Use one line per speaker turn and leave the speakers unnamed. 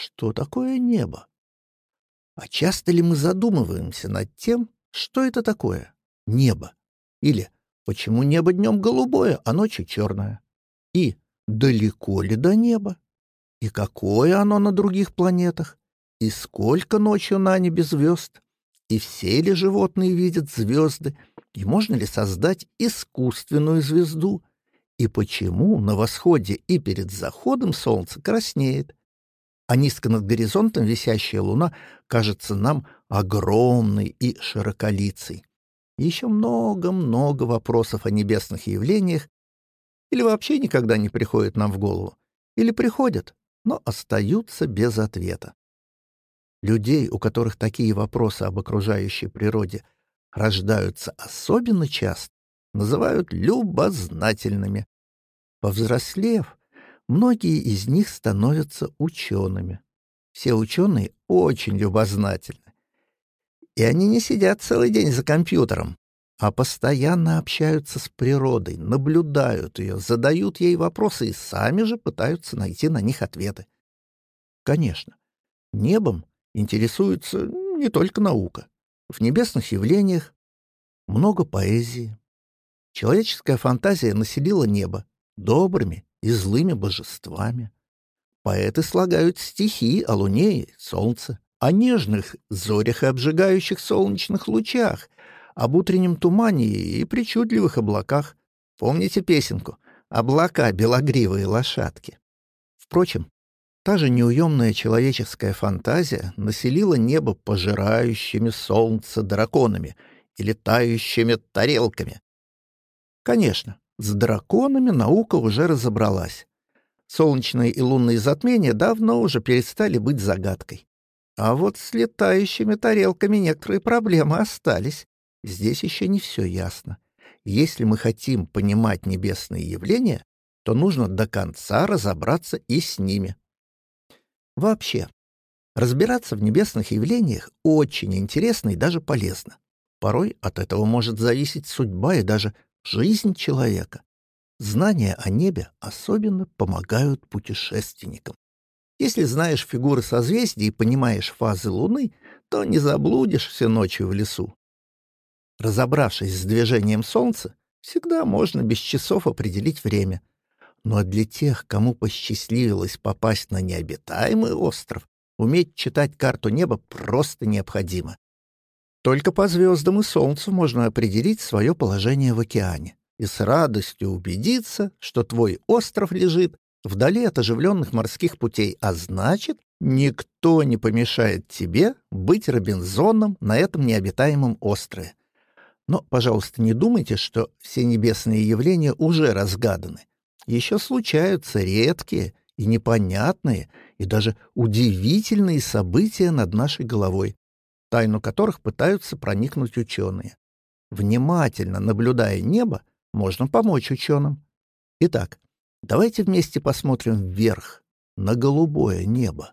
что такое небо? А часто ли мы задумываемся над тем, что это такое небо? Или почему небо днем голубое, а ночью черное? И далеко ли до неба? И какое оно на других планетах? И сколько ночью на небе звезд? И все ли животные видят звезды? И можно ли создать искусственную звезду? И почему на восходе и перед заходом солнце краснеет? А низко над горизонтом висящая луна кажется нам огромной и широколицей. Еще много-много вопросов о небесных явлениях или вообще никогда не приходят нам в голову, или приходят, но остаются без ответа. Людей, у которых такие вопросы об окружающей природе рождаются особенно часто, называют любознательными. Повзрослев, многие из них становятся учеными. Все ученые очень любознательны. И они не сидят целый день за компьютером, а постоянно общаются с природой, наблюдают ее, задают ей вопросы и сами же пытаются найти на них ответы. Конечно, небом интересуется не только наука. В небесных явлениях много поэзии. Человеческая фантазия населила небо добрыми и злыми божествами. Поэты слагают стихи о луне и солнце, о нежных зорях и обжигающих солнечных лучах — об утреннем тумане и причудливых облаках. Помните песенку «Облака, белогривые лошадки»? Впрочем, та же неуемная человеческая фантазия населила небо пожирающими солнце драконами и летающими тарелками. Конечно, с драконами наука уже разобралась. Солнечные и лунные затмения давно уже перестали быть загадкой. А вот с летающими тарелками некоторые проблемы остались. Здесь еще не все ясно. Если мы хотим понимать небесные явления, то нужно до конца разобраться и с ними. Вообще, разбираться в небесных явлениях очень интересно и даже полезно. Порой от этого может зависеть судьба и даже жизнь человека. Знания о небе особенно помогают путешественникам. Если знаешь фигуры созвездий и понимаешь фазы Луны, то не заблудишь все ночью в лесу. Разобравшись с движением Солнца, всегда можно без часов определить время. Но для тех, кому посчастливилось попасть на необитаемый остров, уметь читать карту неба просто необходимо. Только по звездам и Солнцу можно определить свое положение в океане и с радостью убедиться, что твой остров лежит вдали от оживленных морских путей, а значит, никто не помешает тебе быть Робинзоном на этом необитаемом острове. Но, пожалуйста, не думайте, что все небесные явления уже разгаданы. Еще случаются редкие и непонятные, и даже удивительные события над нашей головой, тайну которых пытаются проникнуть ученые. Внимательно наблюдая небо, можно помочь ученым. Итак, давайте вместе посмотрим вверх, на голубое небо.